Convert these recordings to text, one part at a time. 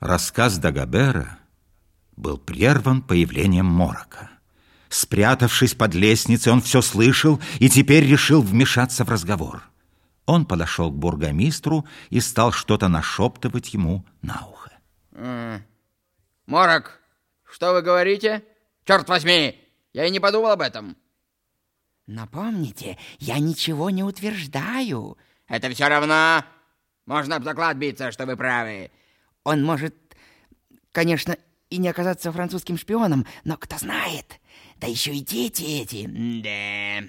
Рассказ Дагобера был прерван появлением Морока. Спрятавшись под лестницей, он все слышал и теперь решил вмешаться в разговор. Он подошел к бургомистру и стал что-то нашептывать ему на ухо. Морок, что вы говорите? Черт возьми, я и не подумал об этом. Напомните, я ничего не утверждаю. Это все равно. Можно об заклад биться, что вы правы. Он может, конечно, и не оказаться французским шпионом, но кто знает. Да еще и дети эти. Да.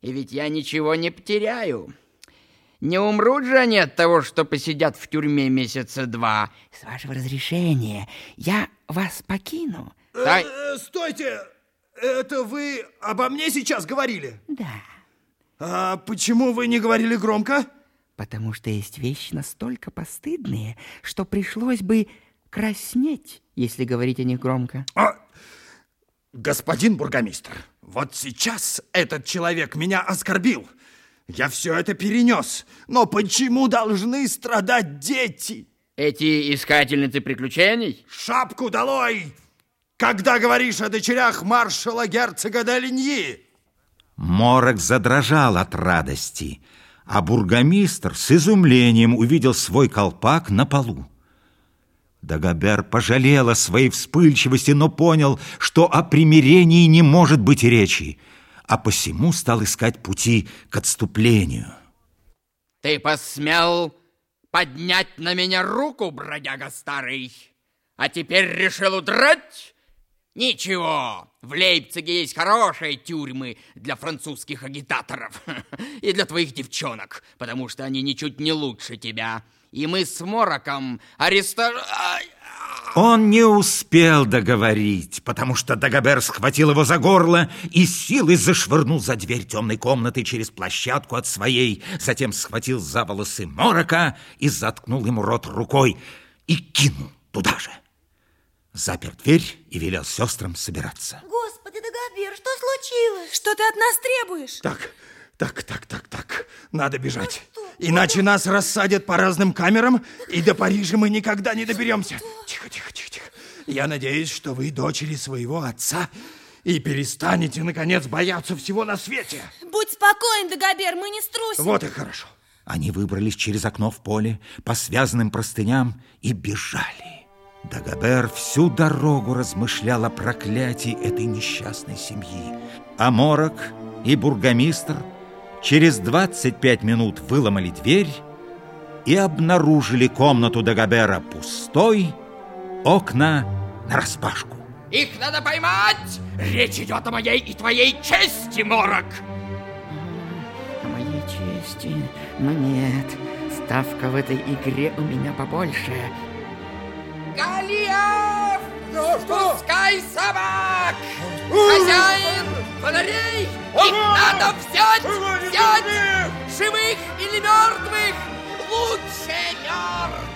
И ведь я ничего не потеряю. Не умрут же они от того, что посидят в тюрьме месяца два. С вашего разрешения я вас покину. Стой. Э, стойте! Это вы обо мне сейчас говорили? Да. А почему вы не говорили громко? Потому что есть вещи настолько постыдные, что пришлось бы краснеть, если говорить о них громко. А, господин бургомистр, вот сейчас этот человек меня оскорбил. Я все это перенес. Но почему должны страдать дети? Эти искательницы приключений? Шапку долой! Когда говоришь о дочерях маршала герцога Долиньи? Морок задрожал от радости – а бургомистр с изумлением увидел свой колпак на полу. Дагобер пожалел о своей вспыльчивости, но понял, что о примирении не может быть речи, а посему стал искать пути к отступлению. Ты посмел поднять на меня руку, бродяга старый, а теперь решил удрать? Ничего, в Лейпциге есть хорошие тюрьмы для французских агитаторов и для твоих девчонок, потому что они ничуть не лучше тебя. И мы с Мороком арестовали... Он не успел договорить, потому что Дагобер схватил его за горло и силой зашвырнул за дверь темной комнаты через площадку от своей, затем схватил за волосы Морока и заткнул ему рот рукой и кинул туда же запер дверь и велел сестрам собираться. Господи, Дагобер, что случилось? Что ты от нас требуешь? Так, так, так, так, так. Надо бежать. Иначе нас рассадят по разным камерам, и до Парижа мы никогда не доберемся. Тихо, тихо, тихо, тихо. Я надеюсь, что вы дочери своего отца и перестанете, наконец, бояться всего на свете. Будь спокоен, Дагобер, мы не струсим. Вот и хорошо. Они выбрались через окно в поле по связанным простыням и бежали. Дагобер всю дорогу размышлял о проклятии этой несчастной семьи. А Морок и бургомистр через 25 минут выломали дверь и обнаружили комнату Дагобера пустой, окна нараспашку. Их надо поймать! Речь идет о моей и твоей чести, Морок! О моей чести? Но нет, ставка в этой игре у меня побольше. Галиев! Что, что? Пускай собак! Хозяин! Фонарей! Их надо взять! Взять! Живых или мертвых! Лучше мертвых!